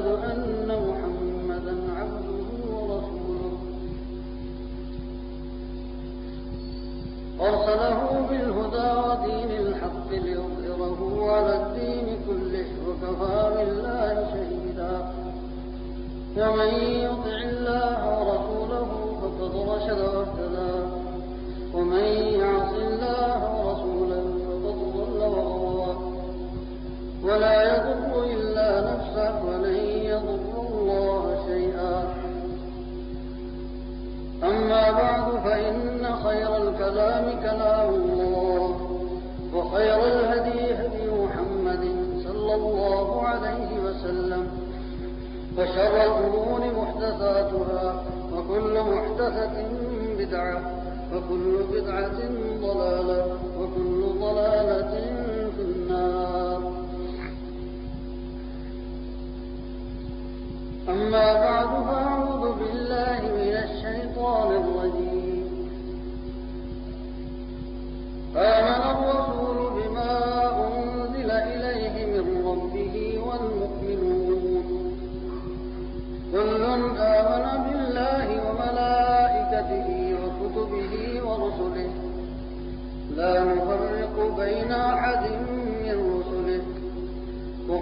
وأشهد أن محمدا عبده ورسوله. أرسله بالهدى ودين الحق ليظهره على الدين كله وكفى بالله شهيدا. ومن يطع الله ورسوله فقد رشد واهتدى ومن يعص بعد فإن خير الكلام كلام الله وخير الهدي هدي محمد صلى الله عليه وسلم وشر الأمور محدثاتها وكل محدثة بدعة وكل بدعة ضلالة وكل ضلالة في النار. أما بعد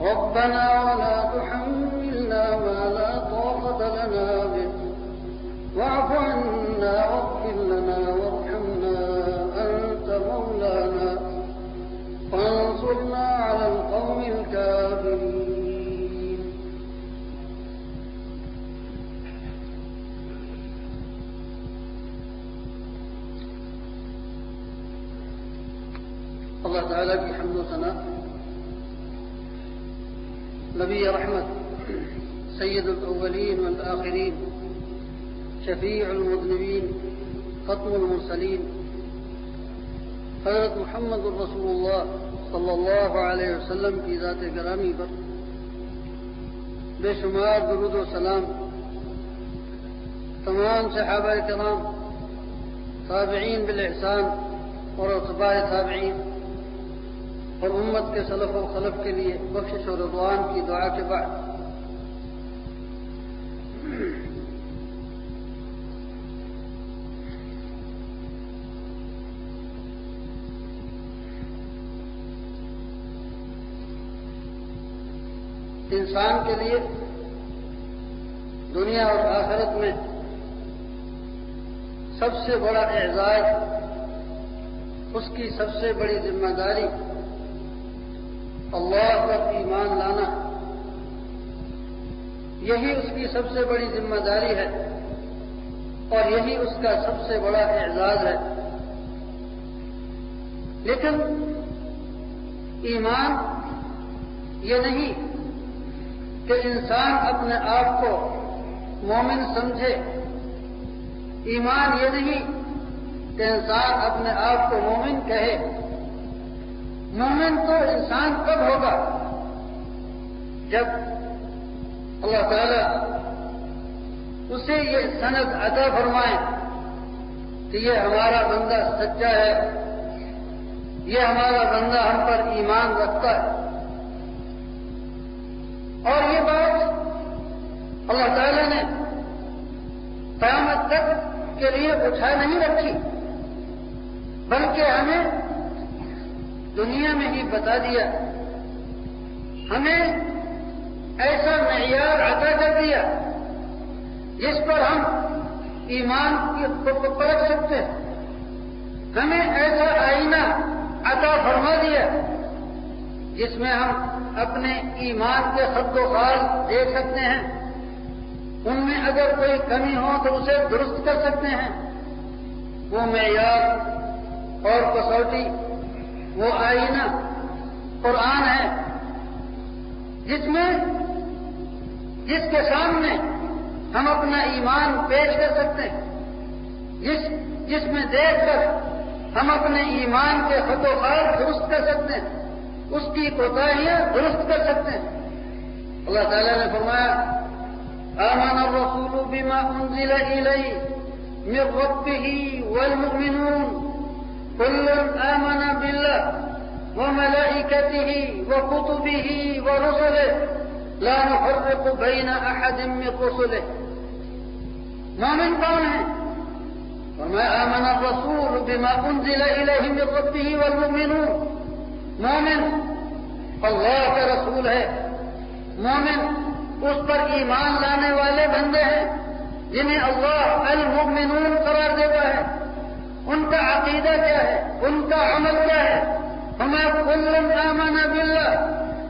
ربنا ولا تحملنا ما لا طاقة لنا به. واعف عنا واغفر لنا وارحمنا أنت مولانا. فانصرنا على القوم الكافرين. اللہ تعالیٰ کی حمد و ثنا نبی رحمت سید الاولین والآخرین شفیع المذنبین ختم المرسلین حضرت محمد الرسول اللہ صلی اللہ علیہ وسلم کی ذات گرامی پر بے شمار درود و سلام تمام صحابہ کرام تابعین بالإحسان. اور اطباء تابعین اور امت کے سلف و خلف کے لیے بخشش و رضوان کی دعا کے بعد۔ انسان کے لیے دنیا اور آخرت میں سب سے بڑا اعزاز، اس کی سب سے بڑی ذمہ داری اللہ پر ایمان لانا یہی اس کی سب سے بڑی ذمہ داری ہے اور یہی اس کا سب سے بڑا اعزاز ہے۔ لیکن ایمان یہ نہیں کہ انسان اپنے آپ کو مومن سمجھے۔ ایمان یہ نہیں کہ انسان اپنے آپ کو مومن کہے۔ مومن تو انسان کب ہوگا؟ جب اللہ تعالی اسے یہ سند عطا فرمائے کہ یہ ہمارا بندہ سچا ہے، یہ ہمارا بندہ ہم پر ایمان رکھتا ہے۔ اور یہ بات اللہ تعالی نے قیامت تک کے لیے اٹھا نہیں رکھی، بلکہ ہمیں دنیا میں ہی بتا دیا۔ ہمیں ایسا معیار عطا کر دیا جس پر ہم ایمان کو پرکھ سکتے ہیں۔ ہمیں ایسا آئینہ عطا فرما دیا جس میں ہم اپنے ایمان کے خط و خال دیکھ سکتے ہیں۔ ان میں اگر کوئی کمی ہو تو اسے درست کر سکتے ہیں۔ وہ معیار اور کسوٹی وہ آئینہ قرآن ہے، جس میں، جس کے سامنے ہم اپنا ایمان پیش کر سکتے ہیں، جس جس میں دیکھ کر ہم اپنے ایمان کے خط و خال درست کر سکتے ہیں، اس کی کوتاہیاں درست کر سکتے ہیں۔ اللہ تعالیٰ نے فرمایا، آمن الرسول بما انزل إليه من ربه والمؤمنون۔ كل آمن بالله وملائكته وكتبه ورسله لا نفرق بين أحد من رسله. مؤمن کون ہے؟ وما آمن الرسول بما أنزل إليه من ربه والمؤمنون. مومن اللہ کا رسول ہے. مومن اس پر ایمان لانے والے بندے ہیں جنہیں اللہ المؤمنون قرار دیتا ہے. ان کا عقیدہ کیا ہے؟ ان کا عمل کیا ہے؟ ہمیں کل آمن باللہ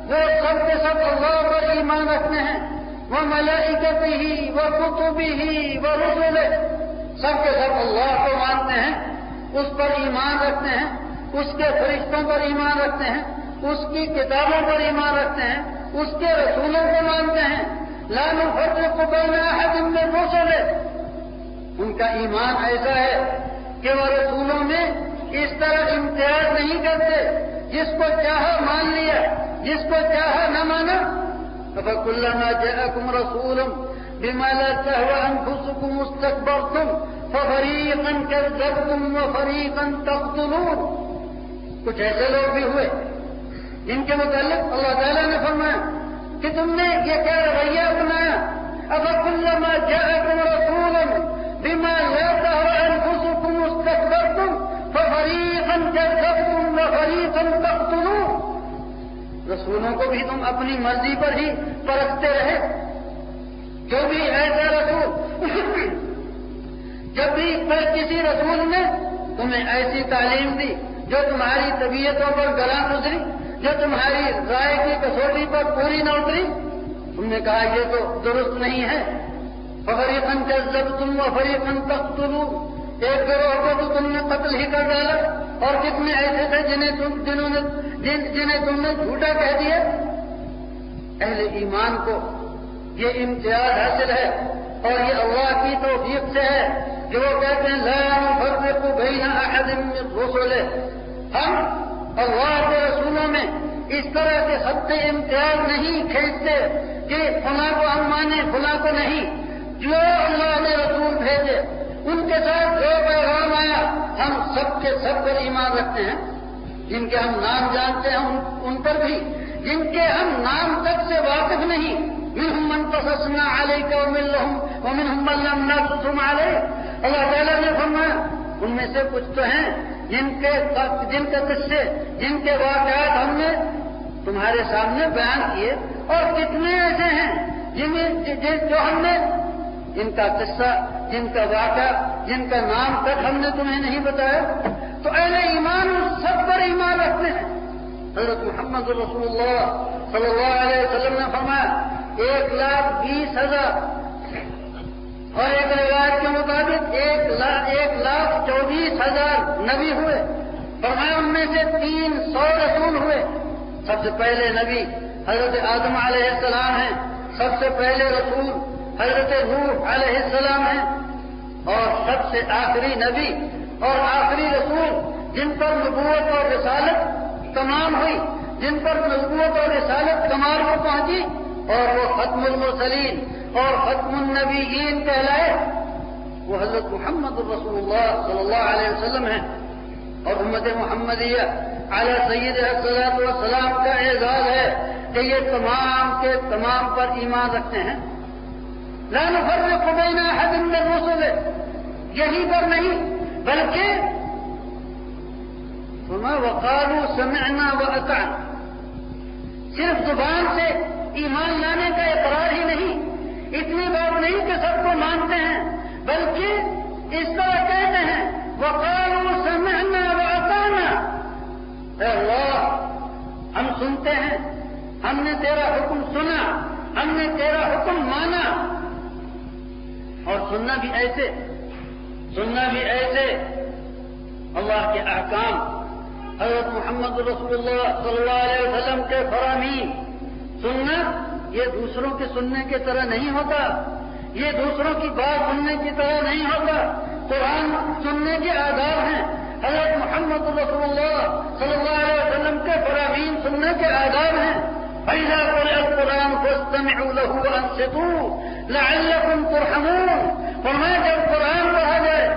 وہ سب کے سب اللہ پر ایمان رکھتے ہیں۔ وہ ملائکت ہی وہ کتبی ہی وہ رسول سب کے سب اللہ کو مانتے ہیں، اس پر ایمان رکھتے ہیں، اس کے فرشتوں پر ایمان رکھتے ہیں، اس کی کتابوں پر ایمان رکھتے ہیں، اس کے رسولوں کو مانتے ہیں۔ لالو فتح کو بہنا ہے جن میں روشن ان کا ایمان ایسا ہے کہ وہ رسولوں میں اس طرح امتیاز نہیں کرتے، جس کو چاہا مان لیا، جس کو چاہا نہ مانا اللہ جاءكم رسول بما لا تهوى انفسكم استكبرتم ففريقا كذبتم وفريقا تقتلون۔ کچھ ایسے لوگ بھی ہوئے، جن کے متعلق اللہ تعالیٰ نے فرمایا، کہ تم نے یہ کیا رویہ اپنایا اب کلما جاءكم رسول بما لا وفريقا تقتلون رسولوں کو بھی تم اپنی مرضی پر ہی پرکھتے رہے۔ جو بھی ایسا رسول۔ جب بھی کسی رسول نے تمہیں ایسی تعلیم دی جو تمہاری طبیعتوں پر گلا گزری جو تمہاری رائے کی کسوٹی پر پوری نہ اتری، تم نے کہا یہ تو درست نہیں ہے۔ فریقن کے جب تم و فریقن تک ایک گروہ کو تو تم نے قتل ہی کر ڈالا اور کتنے ایسے تھے جنہیں تم جنہوں نے جن جنہیں تم نے جھوٹا کہہ دیا؟ اہل ایمان کو یہ امتیاز حاصل ہے اور یہ اللہ کی توفیق سے ہے کہ وہ کہتے ہیں، لا فرق بین احد من رسول ہم اللہ کے رسولوں میں اس طرح کے حد امتیاز نہیں کھینچتے کہ فلاں کو ہم مانے فلاں کو نہیں۔ جو اللہ نے رسول بھیجے ان کے ساتھ جو پیغام آیا، ہم سب کے سب پر ایمان رکھتے ہیں۔ جن کے ہم نام جانتے ہیں ان پر بھی۔ جن کے ہم نام تک سے واقف نہیں من من تصنا علیہ کا مل رہا ہوں من نہ علیہ۔ اللہ تعالیٰ نے فرمایا، ان میں سے کچھ تو ہیں جن کے جن کے قصے، جن کے واقعات ہم نے تمہارے سامنے بیان کیے، اور کتنے ایسے ہیں جن جو ہم نے جن کا قصہ، جن کا واقعہ، جن کا نام تک ہم نے تمہیں نہیں بتایا، تو اہل ایمان سب پر ایمان رکھتے ہیں۔ حضرت محمد رسول اللہ صلی اللہ علیہ وسلم نے فرمایا، ایک لاکھ بیس ہزار۔ اور ایک روایت کے مطابق ایک لاکھ ایک لاکھ چوبیس ہزار نبی ہوئے۔ فرمایا، ان میں سے تین سو رسول ہوئے۔ سب سے پہلے نبی حضرت آدم علیہ السلام ہیں۔ سب سے پہلے رسول حضرت نوح علیہ السلام ہیں اور سب سے آخری نبی اور آخری رسول جن پر نبوت اور رسالت تمام ہوئی، جن پر نبوت اور رسالت کمال کو پہنچی اور وہ ختم المرسلین اور ختم النبیین کہلائے۔ وہ حضرت محمد الرسول اللہ صلی اللہ علیہ وسلم ہیں۔ اور امت محمدیہ علیہ سید السلام والسلام کا اعزاز ہے کہ یہ تمام کے تمام پر ایمان رکھتے ہیں۔ لال فرق بین حدم الرسل. یہی پر نہیں، بلکہ وقالو سمعنا و صرف زبان سے ایمان لانے کا اقرار ہی نہیں اتنی بات نہیں کہ سب کو مانتے ہیں، بلکہ اس طرح کہتے ہیں وقالو سمعنا و اے اللہ، ہم سنتے ہیں، ہم نے تیرا حکم سنا، ہم نے تیرا حکم مانا اور سننا بھی ایسے، سننا بھی ایسے۔ اللہ کے احکام، حضرت محمد رسول اللہ صلی اللہ علیہ وسلم کے فرامین۔ سننا یہ دوسروں کے سننے کی طرح نہیں ہوتا، یہ دوسروں کی بات سننے کی طرح نہیں ہوتا۔ قرآن سننے کے آداب ہیں۔ حضرت محمد رسول اللہ صلی اللہ علیہ وسلم کے فرامین سننے کے آداب ہیں۔ پہلا قرآن کو سمعوا له انصتوا لعلكم ترحمون۔ فرمایا جب قرآن پڑھا جائے،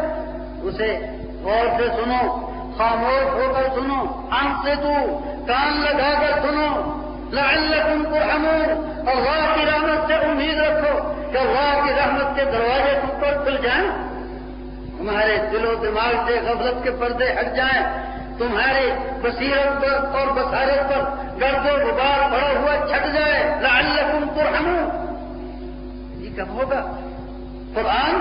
اسے غور سے سنو، خاموش ہو کر سنو ان سے تو کان لگا کر سنو۔ لعلکم ترحمون۔ اللہ کی رحمت سے امید رکھو کہ اللہ کی رحمت کے دروازے تم پر کھل جائیں۔ تمہارے دل و دماغ سے غفلت کے پردے ہٹ جائیں۔ تمہارے بصیرت پر اور بسارت پر گرد و غبار بڑا ہوا چھٹ جائے۔ لعلکم ترحمون۔ کب ہوگا۔ قرآن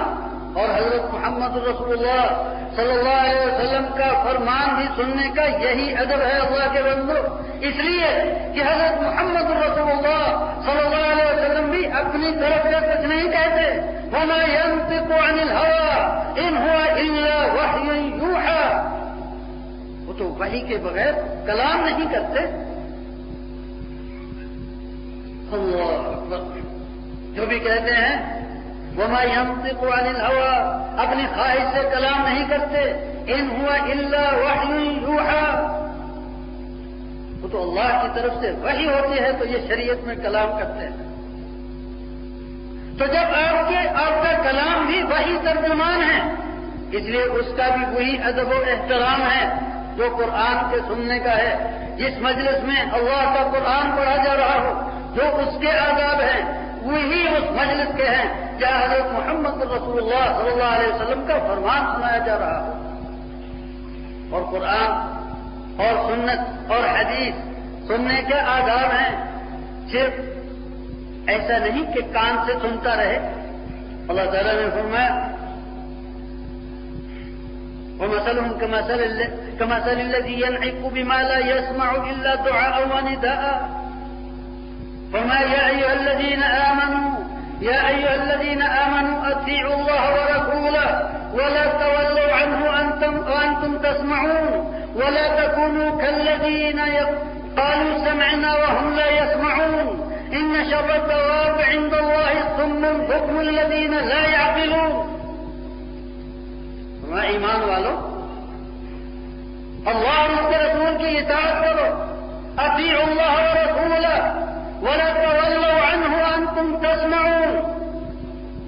اور حضرت محمد رسول اللہ صلی اللہ علیہ وسلم کا فرمان بھی سننے کا یہی ادب ہے اللہ کے بندو۔ اس لیے کہ حضرت محمد رسول اللہ صلی اللہ علیہ وسلم بھی اپنی طرف سے کچھ نہیں کہتے۔ ہونا عن الهوى ان ہوا الا وحی یوحا وہ تو وحی کے بغیر کلام نہیں کرتے۔ اللہ جو بھی کہتے ہیں، وما ينطق عن الهوى، اپنی خواہش سے کلام نہیں کرتے۔ ان ہوا اللہ وحی وہ تو اللہ کی طرف سے وہی ہوتی ہے، تو یہ شریعت میں کلام کرتے ہیں۔ تو جب آپ کے، آپ کا کلام بھی وہی ترجمان ہے، اس لیے اس کا بھی وہی ادب و احترام ہے جو قرآن کے سننے کا ہے۔ جس مجلس میں اللہ کا قرآن پڑھا جا رہا ہو، جو اس کے آداب ہیں وہی اس مجلس کے ہیں جہاں حضرت محمد رسول اللہ صلی اللہ علیہ وسلم کا فرمان سنایا جا رہا ہو۔ اور قرآن اور سنت اور حدیث سننے کے آداب ہیں۔ صرف ایسا نہیں کہ کان سے سنتا رہے۔ اللہ تعالیٰ نے فرمایا، ومثلهم كمثل الذي ينعق بما لا يسمع إلا دعاء ونداء۔ فما يا أيها الذين آمنوا يا أيها الذين آمنوا أطيعوا الله ورسوله ولا تولوا عنه أنتم, وأنتم تسمعون ولا تكونوا كالذين قالوا سمعنا وهم لا يسمعون. إن شر الدواب عند الله الصم الحكم الذين لا يعقلون. وما إيمان والو؟ الله اور رسول کی اطاعت کرو الله ورسوله ولا تولوا عنه وانتم تسمعون.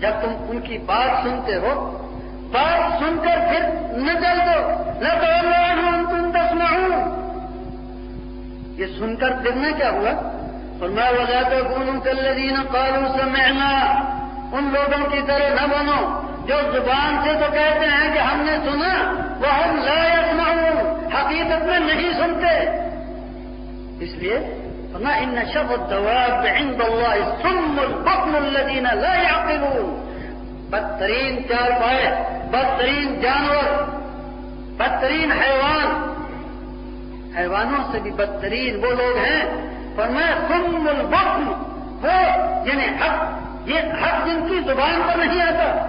جب تم ان کی بات سنتے ہو، بات سن کر پھر نکل دو. لا تولوا عنه وانتم تسمعون. یہ سن کر پھر میں کیا ہوا؟ فرمایا، ولا تكونوا كالذين قالوا سمعنا. ان لوگوں کی طرح نہ بنو. جو زبان سے تو کہتے ہیں کہ ہم نے سنا وہ ہم لا يسمعون. حقیقت میں نہیں سنتے. اس لیے ان شر الدواب عند الله الصم البطن الذين لا يعقلون بدترین چار پائے، بدترین جانور، بدترین حیوان۔ حیوانوں سے بھی بدترین وہ لوگ ہیں۔ پر میں سم البطن۔ وہ جنہیں حق، یہ حق جن کی زبان پر نہیں آتا،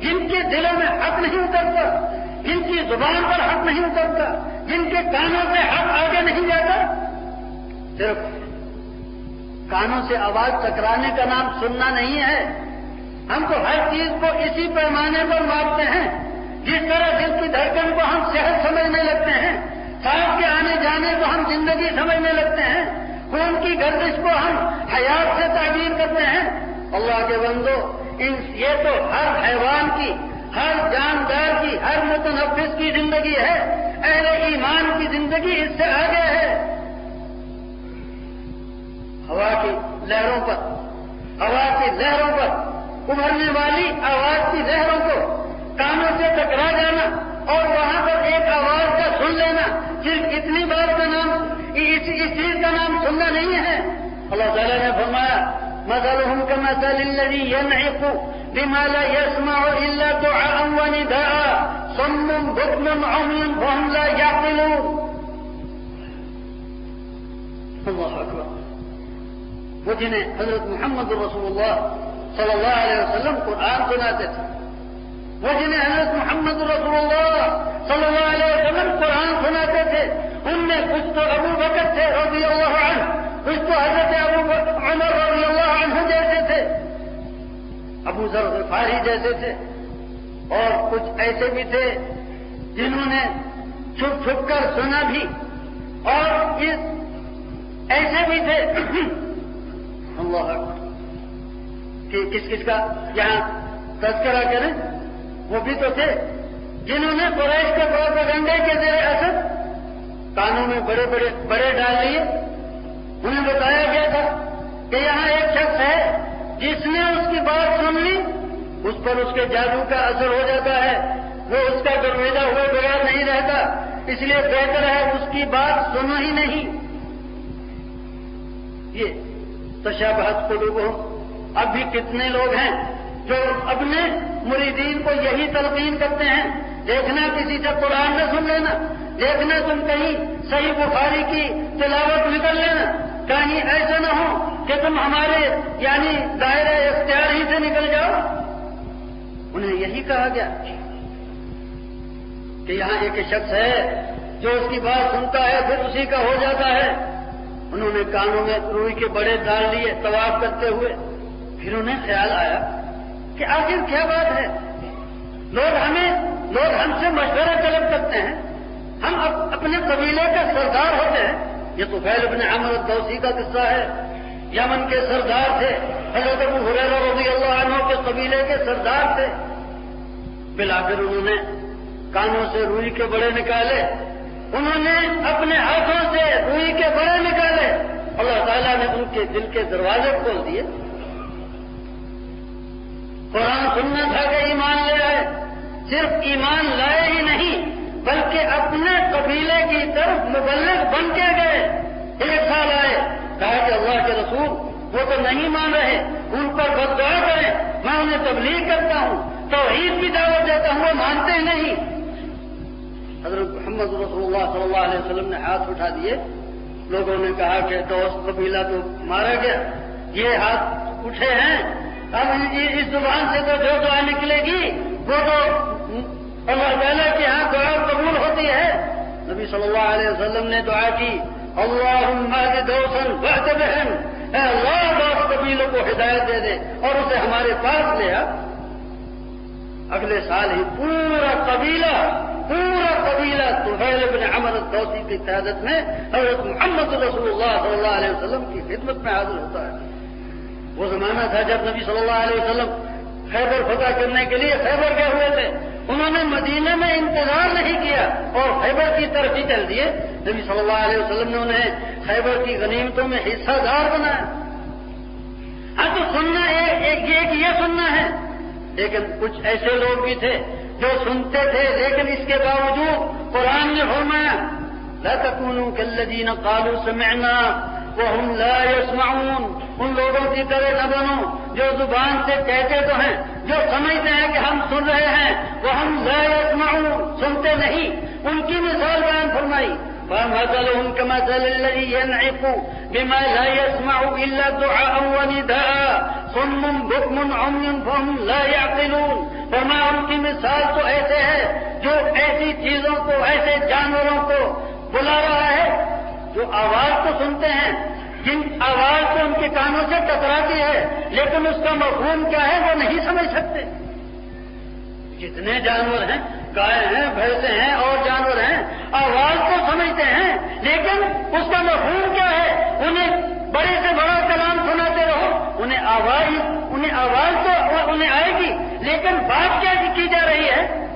جن کے دلوں میں حق نہیں اترتا، جن کی زبان پر حق نہیں اترتا، جن کے کانوں سے حق آگے نہیں جاتا صرف کانوں سے آواز ٹکرانے کا نام سننا نہیں ہے۔ ہم تو ہر چیز کو اسی پیمانے پر مارتے ہیں۔ جس طرح دل کی دھڑکن کو ہم صحت سمجھنے لگتے ہیں سانس کے آنے جانے کو ہم زندگی سمجھنے لگتے ہیں۔ خون کی گردش کو ہم حیات سے تعبیر کرتے ہیں۔ اللہ کے بندو، ان یہ تو ہر حیوان کی، ہر جاندار کی، ہر متنفس کی زندگی ہے۔ اہل ایمان کی زندگی اس سے آگے ہے۔ ہوا کی لہروں پر، ہوا کی لہروں پر۔ ابھرنے والی آواز کی لہروں کو کانوں سے ٹکرا جانا اور وہاں پر ایک آواز کا سن لینا صرف اتنی بات کا نام اس چیز کا نام سننا نہیں ہے۔ اللہ تعالیٰ نے فرمایا، مثلهم كمثل الذي ينعق بما لا يسمع إلا دعاء ونداء۔ صم، بكم، عمي، وهم لا يعقلون۔ اللہ اکبر۔ وہ جنہیں حضرت محمد رسول اللہ صلی اللہ علیہ وسلم قرآن سناتے تھے وہ جنہیں حضرت محمد رسول اللہ صلی اللہ علیہ وسلم قرآن سناتے تھے ان میں کچھ تو ابو بکر تھے رضی اللہ عنہ کچھ تو حضرت ابو عمر رضی اللہ عنہ جیسے تھے ابو ذر غفاری جیسے تھے اور کچھ ایسے بھی تھے جنہوں نے چھپ چھپ کر سنا بھی. اور ایسے بھی تھے اللہ کہ کس کس کا یہاں تذکرہ کریں، وہ بھی تو تھے۔ جنہوں نے قریش کے پروپیگنڈے کے زیر اثر کانوں میں بڑے بڑے بڑے ڈال لیے، انہیں بتایا گیا تھا کہ یہاں ایک شخص ہے جس نے اس کی بات سن لی، اس پر اس کے جادو کا اثر ہو جاتا ہے۔ وہ اس کا درویزہ ہوئے بغیر نہیں رہتا، اس لیے بہتر ہے اس کی بات سنو ہی نہیں۔ یہ تشابہت قلوب اب بھی کتنے لوگ ہیں جو اپنے مریدین کو یہی تلقین کرتے ہیں؟ دیکھنا کسی سے قرآن نہ سن لینا، دیکھنا تم کہیں صحیح بخاری کی تلاوت نکل لینا۔ کہیں ایسا نہ ہو کہ تم ہمارے یعنی دائرہ اختیار ہی سے نکل جاؤ۔ انہیں یہی کہا گیا کہ یہاں ایک شخص ہے جو اس کی بات سنتا ہے، پھر اسی کا ہو جاتا ہے۔ انہوں نے کانوں میں روئی کے بڑے ڈال لیے طواف کرتے ہوئے، پھر انہیں خیال آیا کہ آخر کیا بات ہے؟ لوگ ہمیں، لوگ ہم سے مشورہ طلب کرتے ہیں، ہم اپنے قبیلے کے سردار ہوتے ہیں۔ یہ تو فیل اپنے احمد دوسی کا قصہ ہے۔ یمن کے سردار تھے، حضرت ابو حریرہ رضی اللہ عنہ کے قبیلے کے سردار تھے۔ پلا کر انہوں نے کانوں سے روئی کے بڑے نکالے۔ انہوں نے اپنے ہاتھوں سے روئی کے بڑے نکالے۔ اللہ تعالیٰ نے ان کے دل کے دروازے کھول دیے۔ قرآن سننا تھا کہ ایمان لے آئے۔ صرف ایمان لائے ہی نہیں، بلکہ اپنے قبیلے کی طرف مبلغ بن کے گئے۔ ایک سال آئے، کہا کہ اللہ کے رسول وہ تو نہیں مان رہے، ان پر بد کریں۔ میں انہیں تبلیغ کرتا ہوں، توحید کی دعوت دیتا ہوں، وہ مانتے نہیں۔ حضرت محمد رسول اللہ صلی اللہ علیہ وسلم نے ہاتھ اٹھا دیے۔ لوگوں نے کہا کہ دوست قبیلہ تو مارا گیا، یہ ہاتھ اٹھے ہیں۔ اب اس زبان سے تو جو دعا نکلے گی، وہ تو اللہ تعالیٰ کی یہاں دعا قبول ہوتی ہے۔ نبی صلی اللہ علیہ وسلم نے دعا کی اللہ دوسن بہت بہن، اے اللہ دوست قبیلوں کو ہدایت دے دے اور اسے ہمارے پاس لے آ۔ اگلے سال ہی پورا قبیلہ پورا قبیلہ سہیل بن عمر دوسی کی قیادت میں حضرت محمد رسول اللہ صلی اللہ علیہ وسلم کی خدمت میں حاضر ہوتا ہے۔ وہ زمانہ تھا جب نبی صلی اللہ علیہ وسلم خیبر فتح کرنے کے لیے خیبر گئے ہوئے تھے۔ انہوں نے مدینہ میں انتظار نہیں کیا اور خیبر کی طرف ہی چل دیے۔ نبی صلی اللہ علیہ وسلم نے انہیں خیبر کی غنیمتوں میں حصہ دار بنایا۔ ہاں تو سننا ایک ایک یہ سننا ہے۔ لیکن کچھ ایسے لوگ بھی تھے جو سنتے تھے، لیکن اس کے باوجود قرآن نے فرمایا، لا تكونوا كالذين قالوا سمعنا وهم لا يسمعون ان لوگوں کی طرح نہ بنو، جو زبان سے کہتے تو ہیں، جو سمجھتے ہیں کہ ہم سن رہے ہیں وہ ہم لا يسمعون سنتے نہیں۔ ان کی مثال بیان فرمائی۔ فمثلهم كمثل الذي ينعق بما لا يسمع إلا دعاء ونداء. صم بكم عمي فهم لا يعقلون. فرما ان کی مثال تو ایسے ہے جو ایسی چیزوں کو، ایسے جانوروں کو بلا رہا ہے، جو آواز تو سنتے ہیں۔ جن آواز تو ان کے کانوں سے ٹکراتی ہے، لیکن اس کا مفہوم کیا ہے وہ نہیں سمجھ سکتے۔ جتنے جانور ہیں گائے ہیں بھینسے ہیں، اور جانور ہیں، آواز تو سمجھتے ہیں، لیکن اس کا مفہوم کیا ہے؟ انہیں بڑے سے بڑا کلام سناتے رہو، انہیں آواز انہیں آواز تو انہیں آئے گی، لیکن بات کیا کی جا رہی ہے؟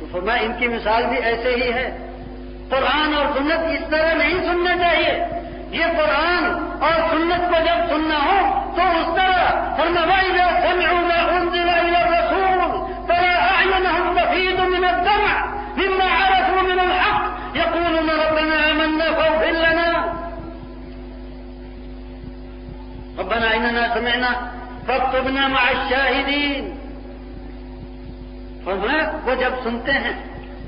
تو فرمایا، ان کی مثال بھی ایسے ہی ہے۔ قرآن اور سنت اس طرح نہیں سننا چاہیے۔ یہ قرآن اور سنت کو جب سننا ہو، تو اس طرح فرمائی جو تفيد من الدمع مما عرفوا من الحق يقولون ربنا آمنا فاغفر لنا. ربنا إننا سمعنا فاكتبنا مع الشاهدين. فرمایا، وہ جب سنتے ہیں،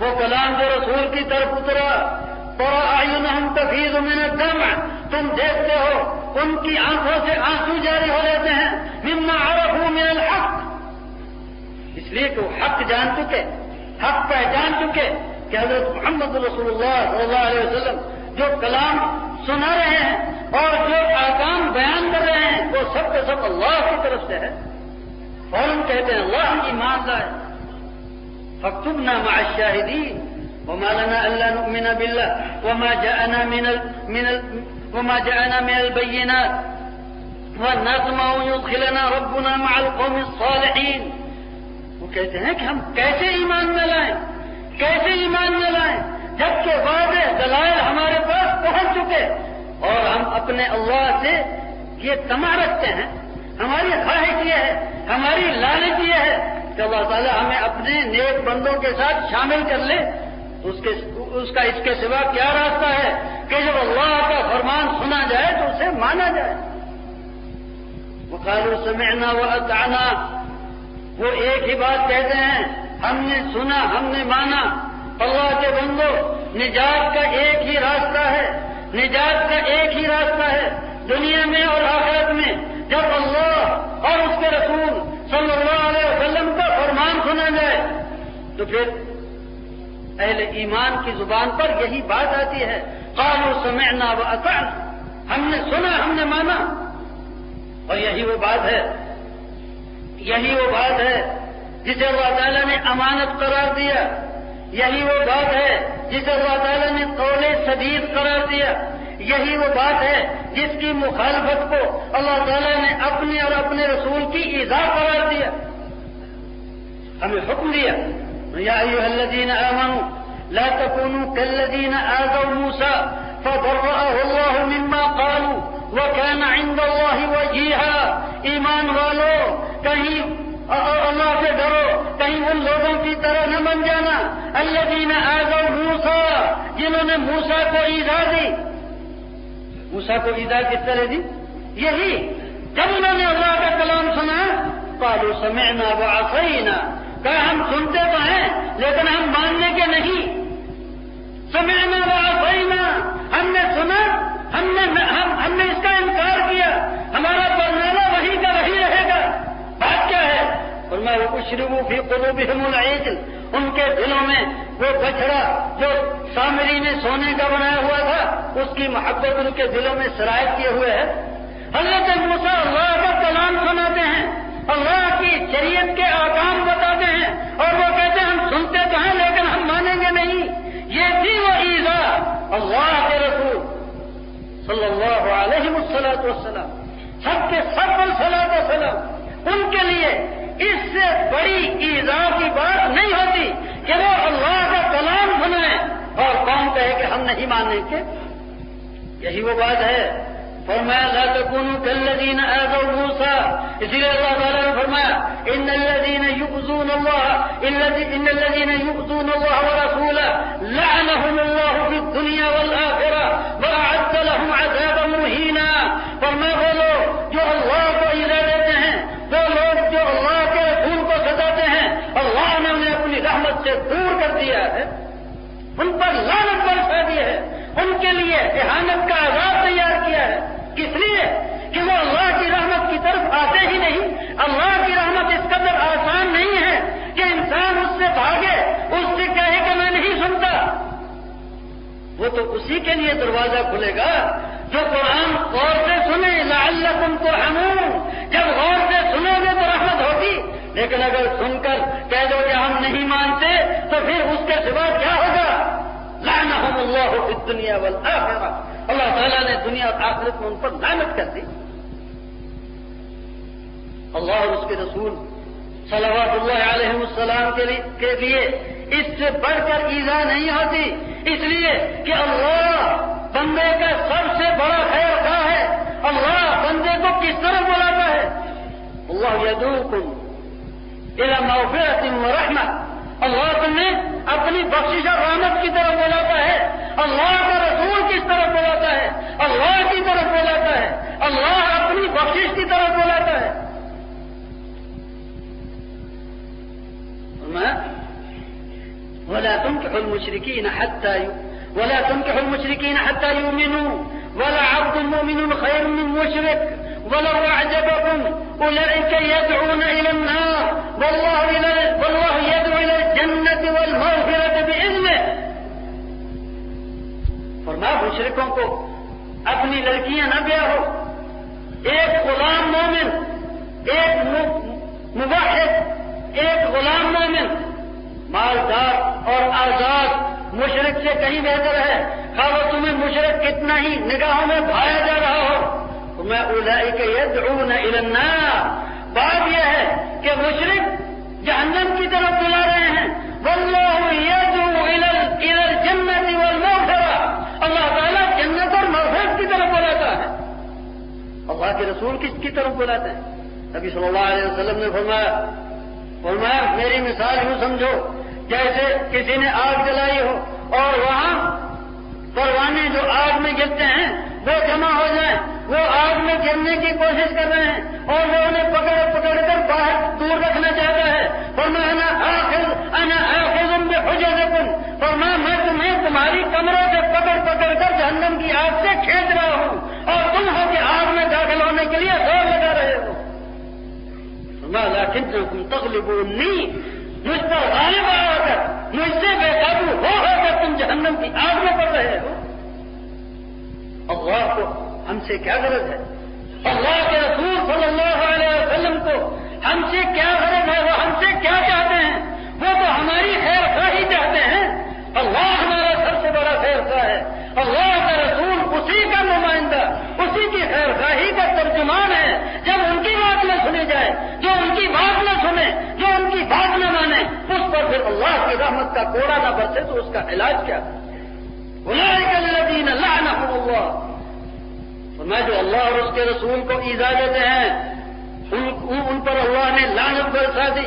وہ کلام جو رسول کی طرف اترا پورا آئین ہم تفیظ من الدمع، تم دیکھتے ہو، ان کی آنکھوں سے آنسو جاری ہو جاتے ہیں، مما عرفوا من الحق اس لیے کہ وہ حق جان چکے، حق پہچان چکے کہ حضرت محمد رسول اللہ صلی اللہ علیہ وسلم جو کلام سنا رہے ہیں اور جو آکام بیان کر رہے ہیں، وہ سب کے سب اللہ کی طرف سے ہے۔ فوراً کہتے ہیں، اللہ کی مان لائے۔ فاكتبنا مع الشاهدين وما لنا ألا نؤمن بالله وما جاءنا من ال من ال وما جاءنا من البينات والنظم يدخلنا ربنا مع القوم الصالحين۔ وہ کہتے ہیں کہ ہم کیسے ایمان میں لائیں؟ کیسے ایمان میں لائیں؟ جبکہ واضح دلائل ہمارے پاس پہنچ چکے اور ہم اپنے اللہ سے یہ تما رکھتے ہیں۔ ہماری خواہش یہ ہے، ہماری لالچ یہ ہے کہ اللہ تعالیٰ ہمیں اپنے نیک بندوں کے ساتھ شامل کر لے۔ اس کے اس کا اس کے سوا کیا راستہ ہے کہ جب اللہ کا فرمان سنا جائے تو اسے مانا جائے۔ وہ سمعنا و وہ ایک ہی بات کہتے ہیں، ہم نے سنا، ہم نے مانا۔ اللہ کے بندو نجات کا ایک ہی راستہ ہے۔ نجات کا ایک ہی راستہ ہے دنیا میں اور آخرت میں۔ جب اللہ اور اس کے رسول صلی اللہ علیہ وسلم کا فرمان سنا جائے، تو پھر اہل ایمان کی زبان پر یہی بات آتی ہے۔ قالوا سمعنا و ہم نے سنا، ہم نے مانا۔ اور یہی وہ بات ہے یہی وہ بات ہے جسے اللہ تعالیٰ نے امانت قرار دیا۔ یہی وہ بات ہے جسے اللہ تعالیٰ نے قول سدید قرار دیا۔ یہی وہ بات ہے جس کی مخالفت کو اللہ تعالیٰ نے اپنے اور اپنے رسول کی ایزا قرار دیا۔ ہمیں حکم دیا۔ یا ایوہ الذین آمنوا، لا تكونوا كالذین آذوا موسى فبرأه الله مما قالوا۔ وكان عند الله وجيها ایمان والو، کہیں اللہ سے ڈرو، کہیں ان لوگوں کی طرح نہ بن جانا. اللہ الذین آذوا موسى جنہوں نے موسا کو ایزا دی. موسا کو ایزا کس طرح دی؟ یہی، جب انہوں نے اللہ کا کلام سنا، قالوا سمعنا وعصينا کہا، ہم سنتے تو ہیں، لیکن ہم ماننے کے نہیں. سمعنا وعصينا ہم نے سنا ہم نے ہم, ہم نے اس کا انکار کیا۔ ہمارا برنامہ وہی کا وہی رہے گا۔ بات کیا ہے؟ اور میں وہ شروع فی قلوبہم العجل ان کے دلوں میں وہ بچڑا جو سامری میں سونے کا بنایا ہوا تھا اس کی محبت ان کے دلوں میں شرائط کیے ہوئے ہے۔ حضرت موسا اللہ کا کلام سناتے ہیں اللہ کی شریعت کے آکام بتاتے ہیں اور وہ کہتے ہیں ہم سنتے تو ہیں لیکن ہم مانیں گے نہیں۔ یہ تھی وہ ایزا اللہ کے رسول۔ صلی اللہ علیہ وسلم وسلم سب کے سب صلاح وسلم ان کے لیے اس سے بڑی ایزا کی بات نہیں ہوتی کہ وہ اللہ کا کلام سنیں اور کون کہے کہ ہم نہیں مانیں گے؟ یہی وہ بات ہے۔ فرمایا لا تكونوا كالذين آذوا موسى؟ اسی لیے اللہ تعالیٰ نے فرمایا ان الذين يؤذون الله ان الذين يؤذون الله ورسوله لعنهم الله في الدنيا والآخرة وأعد لهم عذابا مهينا. فرمایا وہ لوگ جو اللہ کو ایزا دیتے ہیں وہ لوگ جو اللہ کے رسول کو ستاتے ہیں، اللہ نے انہیں اپنی رحمت سے دور کر دیا ہے۔ ان پر لعنت برسا دی ہے۔ ان کے لیے ذہانت کا عذاب تیار کیا ہے۔ کس لیے؟ کہ وہ اللہ کی رحمت کی طرف آتے ہی نہیں۔ اللہ کی رحمت اس قدر آسان نہیں ہے کہ انسان اس سے بھاگے، اس سے کہے کہ میں نہیں سنتا۔ وہ تو اسی کے لیے دروازہ کھلے گا جو قرآن غور سے سنے، لعلکم ترحمون۔ جب غور سے سنو گے تو رحمت ہوگی۔ لیکن اگر سن کر کہہ دو کہ ہم نہیں مانتے، تو پھر اس کے سوا کیا ہوگا؟ لعنہم اللہ فی الدنیا والآخرہ۔ اللہ تعالیٰ نے دنیا اور آخرت میں ان پر لعنت کر دی۔ اللہ اور اس کے رسول صلوات اللہ علیہ السلام کے لیے اس سے بڑھ کر ایزا نہیں ہوتی۔ اس لیے کہ اللہ بندے کا سب سے بڑا خیر خواہ ہے۔ اللہ بندے کو کس طرح بلاتا ہے؟ اللہ یدوکم الى مغفرت و رحمت۔ الله تمہیں اپنی بخشش اور رحمت کی طرف بلاتا ہے اللہ کا رسول کس طرف بلاتا ہے اللہ کی طرف بلاتا ہے اللہ اپنی بخشش کی طرف بلاتا ہے ولا تنكح المشركين حتى ولا تنكح المشركين حتى يؤمنوا ولا عبد مؤمن خير من مشرك ولو أعجبكم أولئك يدعون إلى النار والله والله يدعو إلى فرما مشرکوں کو اپنی لڑکیاں نہ بیاہ ہو۔ ایک غلام مومن، ایک مباحد ایک غلام مومن۔ مالدار اور آزاد مشرق سے کہیں بہتر ہے؟ وہ تمہیں مشرق کتنا ہی نگاہوں میں بھایا جا رہا ہو۔ تو میں اولائی کے ید بات یہ ہے کہ مشرق جہنم کی طرف بلا رہے ہیں۔ جنت اللہ تعالیٰ جنت اور مرحب کی طرف بلاتا ہے۔ اللہ کے رسول کس کی طرف بلاتے ہیں ابھی صلی اللہ علیہ وسلم نے فرمایا فرمایا، میری مثال یوں سمجھو، جیسے کسی نے آگ جلائی ہو اور وہاں پروانے جو آگ میں گرتے ہیں، وہ جمع ہو جائیں، وہ آگ میں گرنے کی کوشش کر رہے ہیں اور وہ انہیں پکڑ پکڑ کر باہر دور رکھنا چاہتا ہے۔ اور میں اور میں میں تمہیں تمہاری کمروں سے پکڑ پکڑ کر جہنم کی آگ سے کھینچ رہا ہوں اور تم ہو کے آگ میں داخل ہونے کے لیے زور لگا رہے ہو لیکن تم مجھ پر غالب آ کر مجھ سے بے قابو ہو کر تم جہنم کی آگ میں پڑ رہے ہو. اللہ کو ہم سے کیا غرض ہے؟ اللہ کے رسول صلی اللہ علیہ وسلم کو ہم سے کیا غرض ہے؟ وہ ہم سے کیا چاہتے ہیں وہ تو ہماری خیر خواہی چاہتے ہیں اللہ ہمارا سب سے بڑا خیر خواہ ہے اللہ کا رسول اسی کا نمائندہ اسی کی خیر خواہی کا ترجمان ہے۔ جب ان کی بات نہ سنی جائے، جو ان کی بات نہ سنے، جو ان کی بات نہ مانے، اس پر پھر اللہ کی رحمت کا کوڑا نہ برسے تو اس کا علاج کیا؟ الذین لعنهم اللہ۔ میں جو اللہ اور اس کے رسول کو ایزا دیتے ہیں، ان پر اللہ نے لعنت برسا دی۔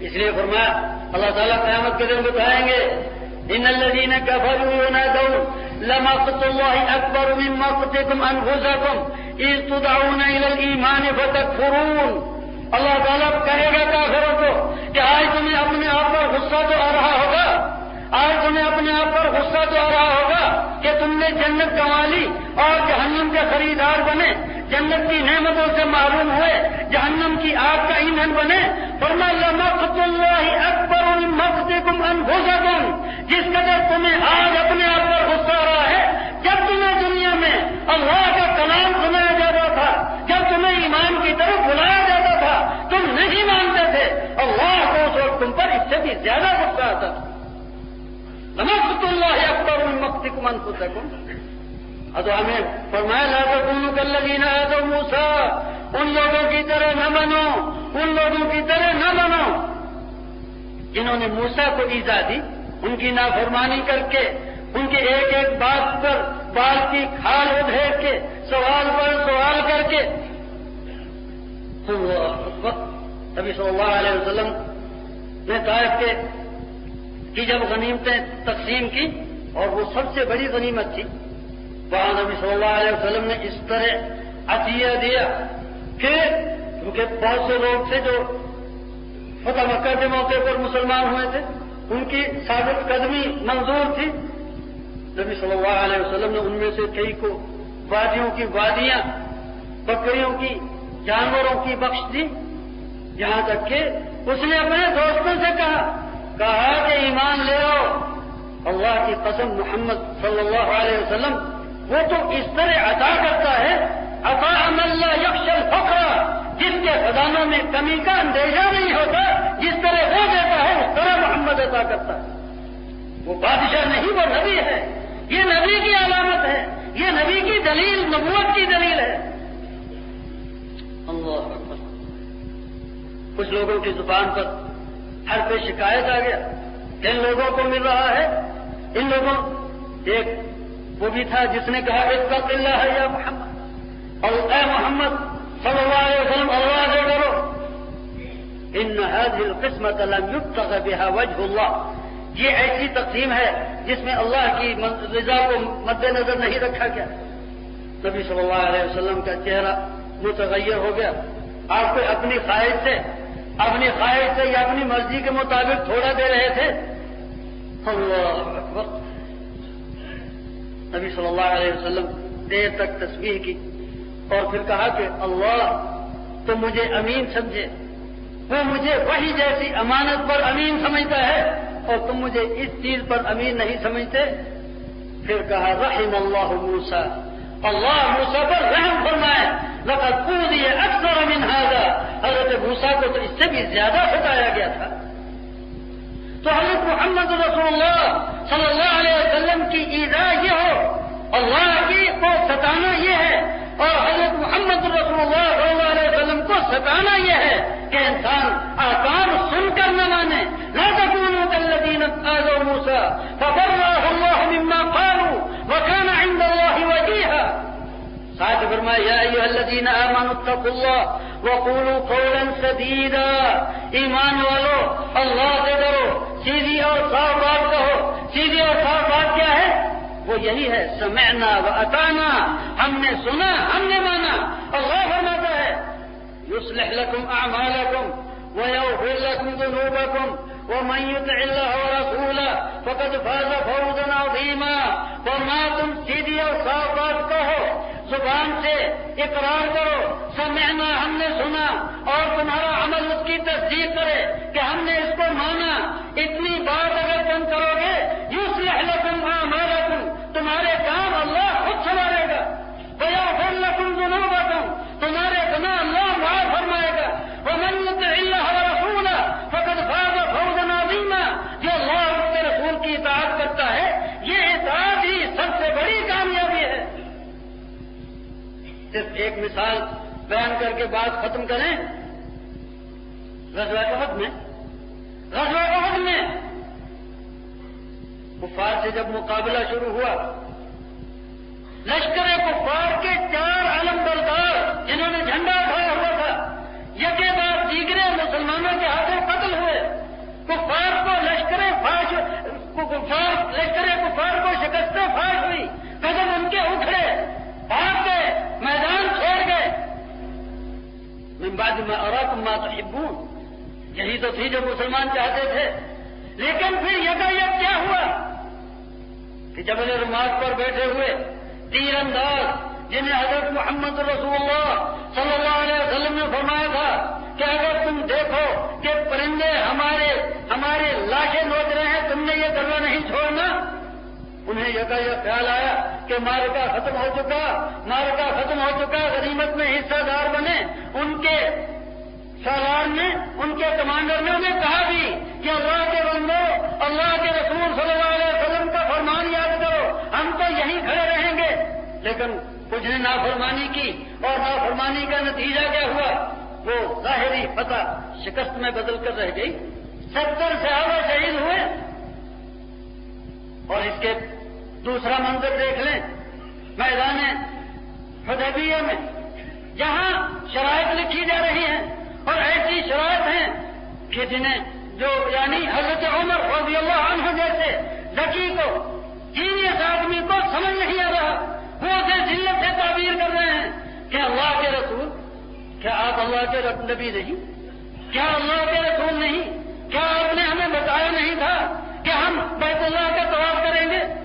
اس لیے فرمایا، اللہ تعالیٰ قیامت کے دن بتائیں گے، ان الذين كفروا ينادون لمقت الله أكبر من مقتكم أنفسكم. إذ تدعون إلى الإيمان فتكفرون. اللہ تعالیٰ کہے گا کافروں کو کہ آج تمہیں اپنے آپ پر غصہ تو آ رہا ہوگا. آج تمہیں اپنے آپ پر غصہ تو آ رہا ہوگا کہ تم نے جنت کما لی اور جہنم کے خریدار بنے، جنت کی نعمتوں سے معلوم ہوئے، جہنم کی آگ کا ایندھن بنے۔ فرما مقت اللہ اکبر مقت کم ان جس قدر تمہیں آج اپنے آپ پر غصہ آ رہا ہے، جب تمہیں دنیا میں اللہ کا کلام سنایا جاتا تھا، جب تمہیں ایمان کی طرف بلایا جاتا تھا، تم نہیں مانتے تھے، اللہ کو اس وقت تم پر اس سے بھی زیادہ غصہ آتا تھا۔ نمک اللہ اکبر مکتی کمن کو سکوں تو ہمیں فرمایا، لا تو تم کر لگی نہ تو موسا ان لوگوں کی طرح نہ بنو ان لوگوں کی طرح نہ بنو جنہوں نے موسا کو ایزا دی، ان کی نافرمانی کر کے، ان کے ایک ایک بات پر بال کی کھال ادھیر کے، سوال پر سوال کر کے۔ ابھی صلی اللہ علیہ وسلم نے طائف کے کی جب غنیمتیں تقسیم کی اور وہ سب سے بڑی غنیمت تھی، وہاں نبی صلی اللہ علیہ وسلم نے اس طرح عطیہ دیا کہ کیونکہ بہت سے لوگ تھے جو فتح مکہ کے موقع پر مسلمان ہوئے تھے، ان کی ثابت قدمی منظور تھی۔ نبی صلی اللہ علیہ وسلم نے ان میں سے کئی کو وادیوں کی وادیاں، بکریوں کی جانوروں کی بخش دی، یہاں تک کہ اس نے اپنے دوستوں سے کہا کہا کہ ایمان لے آؤ اللہ کی قسم محمد صلی اللہ علیہ وسلم، وہ تو اس طرح عطا کرتا ہے، عطا اللہ یکش الفقر، جس کے خزانوں میں کمی کا اندیشہ نہیں ہوتا، جس طرح وہ دیتا ہے، اس طرح محمد عطا کرتا ہے۔ وہ بادشاہ نہیں، وہ نبی ہے۔ یہ نبی کی علامت ہے، یہ نبی کی دلیل، نبوت کی دلیل ہے۔ اللہ کچھ لوگوں کی زبان پر ہر پہ شکایت آ گیا۔ کن لوگوں کو مل رہا ہے۔ ان لوگوں، ایک وہ بھی تھا جس نے کہا اس کا قلعہ ہے یا محمد۔ اور اے محمد، صلی اللہ علیہ وسلم، اللہ سے کرو ان هذه القسمة لم يبتغ بها وجه اللہ۔ یہ ایسی تقسیم ہے جس میں اللہ کی رضا کو مد نظر نہیں رکھا گیا۔ نبی صلی اللہ علیہ وسلم کا چہرہ متغیر ہو گیا۔ آپ کو اپنی خواہش سے اپنی خواہش سے یا اپنی مرضی کے مطابق تھوڑا دے رہے تھے۔ اللہ اکبر۔ نبی صلی اللہ علیہ وسلم دیر تک تصویر کی اور پھر کہا کہ اللہ، تو مجھے امین سمجھے۔ وہ مجھے وہی جیسی امانت پر امین سمجھتا ہے اور تم مجھے اس چیز پر امین نہیں سمجھتے۔ پھر کہا، رحم اللہ موسا اللہ موسا پر رحم فرمائے۔ لقد پوری اکثر امین حاضر حضرت موسا کو تو اس سے بھی زیادہ ستایا گیا تھا. تو حضرت محمد رسول اللہ صلی اللہ علیہ وسلم کی ایزا یہ ہو، اللہ کی کو ستانا یہ ہے، اور حضرت محمد رسول اللہ صلی اللہ علیہ وسلم کو ستانا یہ ہے کہ انسان آکار سن کر نہ مانے۔ نہ تکونوا كالذين آذوا موسى فبرأه الله مما قالوا وكان عند الله وجيها ساتھ فرمایا یا ایھا الذين آمنوا اتقوا الله وقولوا قولا سديدا. ایمان والو اللہ سے ڈرو، سیدھی اور صاف بات کہو، سیدھی اور صاف بات کیا ہے؟ وہ یہی ہے، سمعنا و اتانا ہم نے سنا، ہم نے مانا، اللہ فرماتا ہے، يصلح لكم اعمالكم ويغفر لكم ذنوبكم ومن يطع الله ورسوله فقد فاز فوزا عظيما. فرما تم سیدھی اور صاف بات کہو زبان سے اقرار کرو، سمعنا، ہم نے سنا، اور تمہارا عمل اس کی تصدیق کرے کہ ہم نے اس کو مانا۔ اتنی بات اگر تم کرو گے يصلح ہمارا تم تمہارے کام اللہ خود سنوارے گا۔ بیا پھر لکم ذنوبکم، تمہارے صرف ایک مثال بیان کر کے بات ختم کریں؟ غزوہ احد میں۔ غزوہ احد میں۔ کفار سے جب مقابلہ شروع ہوا، لشکر کفار کے چار علم بردار، جنہوں نے جھنڈا اٹھایا ہوا تھا یکے بعد دیگرے مسلمانوں کے ہاتھوں قتل ہوئے۔ کفار کو لشکر فاش، کفار لشکر کفار کو شکست فاش ہوئی، قدم ان کے اکھڑے۔ بھاگ گئے میدان چھوڑ گئے من بعد میں اور ما تحبون۔ یہی تو تھی جو مسلمان چاہتے تھے۔ لیکن پھر یکا یک کیا ہوا؟ کہ جبل رماز پر بیٹھے ہوئے تیر انداز، جنہیں حضرت محمد رسول اللہ صلی اللہ علیہ وسلم نے فرمایا تھا کہ اگر تم دیکھو کہ پرندے ہمارے ہمارے لاشیں نوچ رہے ہیں، تم نے یہ دروا نہیں چھوڑنا انہیں یکا یہ خیال آیا کہ مارکا ختم ہو چکا مارکا ختم ہو چکا، غنیمت میں حصہ دار بنے۔ ان کے سالار نے، ان کے کمانڈر نے انہیں کہا بھی کہ اللہ کے بندو، اللہ کے رسول صلی اللہ علیہ وسلم کا فرمان یاد کرو، ہم تو یہیں کھڑے رہیں گے۔ لیکن کچھ نے نافرمانی کی اور نافرمانی کا نتیجہ کیا ہوا؟ وہ ظاہری فتح شکست میں بدل کر رہ گئی۔ ستر صحابہ شہید ہوئے۔ اور اس کے دوسرا منظر دیکھ لیں۔ میدان حدیبیہ میں، جہاں شرائط لکھی جا رہی ہیں اور ایسی شرائط ہیں کہ جنہیں جو یعنی حضرت عمر رضی اللہ عنہ جیسے ذکی کو جینیس آدمی کو سمجھ نہیں آ رہا، وہ اسے ذلت سے تعبیر کر رہے ہیں۔ کہ اللہ کے رسول، کیا آپ اللہ کے نبی نہیں؟ کیا اللہ کے رسول نہیں؟ کیا آپ نے ہمیں بتایا نہیں تھا کہ ہم بیت اللہ کا طواف کریں گے؟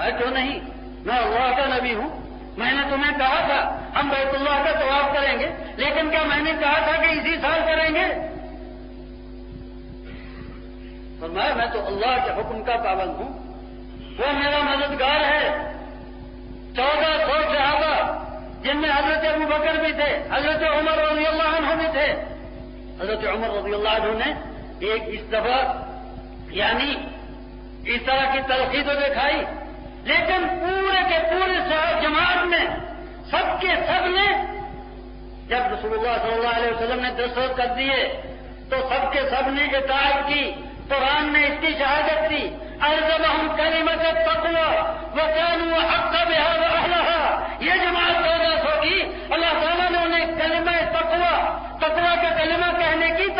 میں کیوں نہیں؟ میں اللہ کا نبی ہوں۔ میں نے تمہیں کہا تھا، ہم بیت اللہ کا طواف کریں گے۔ لیکن کیا میں نے کہا تھا کہ اسی سال کریں گے؟ فرمایا، میں تو اللہ کے حکم کا پابند ہوں۔ وہ میرا مددگار ہے۔ چودہ سو صحابہ، جن میں حضرت ابو بکر بھی تھے، حضرت عمر رضی اللہ عنہ بھی تھے۔ حضرت عمر رضی اللہ عنہ نے ایک اس دفعہ یعنی اس طرح کی تلخی تو دکھائی۔ لیکن پورے کے پورے جماعت میں سب کے سب نے جب رسول اللہ صلی اللہ علیہ وسلم نے دستخط کر دیے، تو سب کے سب نے اطاعت کی، قرآن نے اس کی شہادت کی۔ ارزم ہم کلیمت تقوا وہ کانو حق کا بہار یہ جماعت چودہ سو کی اللہ تعالیٰ نے انہیں کلمہ تقوا تقوا کا کلمہ کہنے کی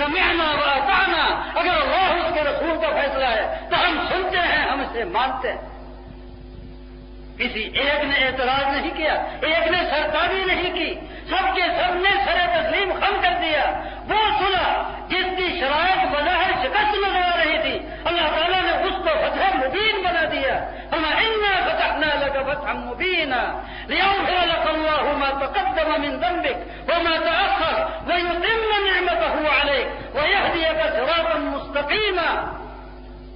سمعنا و اطعنا اگر اللہ اس کے رسول کا فیصلہ ہے تو ہم سنتے ہیں، ہم اسے مانتے ہیں۔ کسی ایک نے اعتراض نہیں کیا، ایک نے سرکاری نہیں کی، سب کے سب نے سر تسلیم خم کر دیا۔ وہ سنا جس کی شرائط بظاہر شکست نظر آ رہی تھی، اللہ تعالیٰ نے اس کو فتح مبین بنا دیا۔ ہم فتح نہ لگا فتح مبین تقدم من ذنبك وما تأخر ويتم نعمته عليك ويهديك صراطا مستقيما۔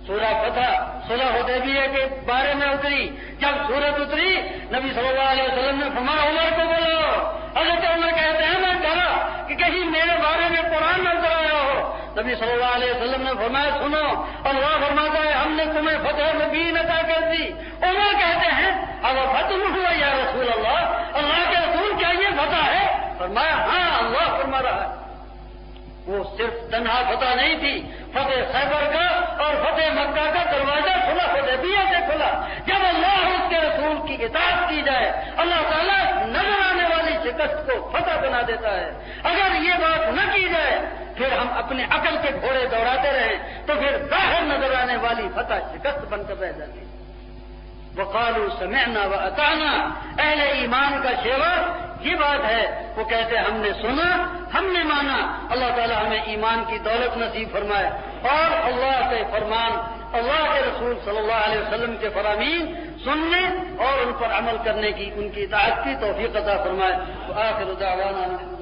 سورہ فتح صلح حدیبیہ کے بارے میں اتری، جب سورت اتری، نبی صلی اللہ علیہ وسلم نے فرمایا، عمر کو بولو۔ حضرت عمر کہتے ہیں، میں ڈرا کہ کہیں میرے بارے میں قرآن نظر آیا ہو۔ نبی صلی اللہ علیہ وسلم نے فرمایا، سنو، اللہ فرماتا ہے، ہم نے تمہیں فتح نبی عطا کر دی۔ عمر کہتے ہیں، اب فتح ہوا یا رسول اللہ؟ اللہ کے رسول کیا یہ فتح ہے؟ فرمایا ہاں اللہ فرما رہا ہے۔ وہ صرف تنہا فتح نہیں تھی، فتح خیبر کا اور فتح مکہ کا دروازہ کھلا حدیبیہ سے کھلا۔ جب اللہ اس کے رسول کی اطاعت کی جائے، اللہ تعالیٰ نظر آنے والی شکست کو فتح بنا دیتا ہے۔ اگر یہ بات نہ کی جائے، پھر ہم اپنے عقل کے گھوڑے دوڑاتے رہیں، تو پھر باہر نظر آنے والی فتح شکست بن کر رہ جاتی وقالو سمعنا و اطانا اہل ایمان کا شیور یہ بات ہے، وہ کہتے ہم نے سنا، ہم نے مانا۔ اللہ تعالی ہمیں ایمان کی دولت نصیب فرمائے۔ اور اللہ کے فرمان، اللہ کے رسول صلی اللہ علیہ وسلم کے فرامین سننے اور ان پر عمل کرنے کی، ان کی اطاعت کی توفیق عطا فرمائے۔ آخر دعوانا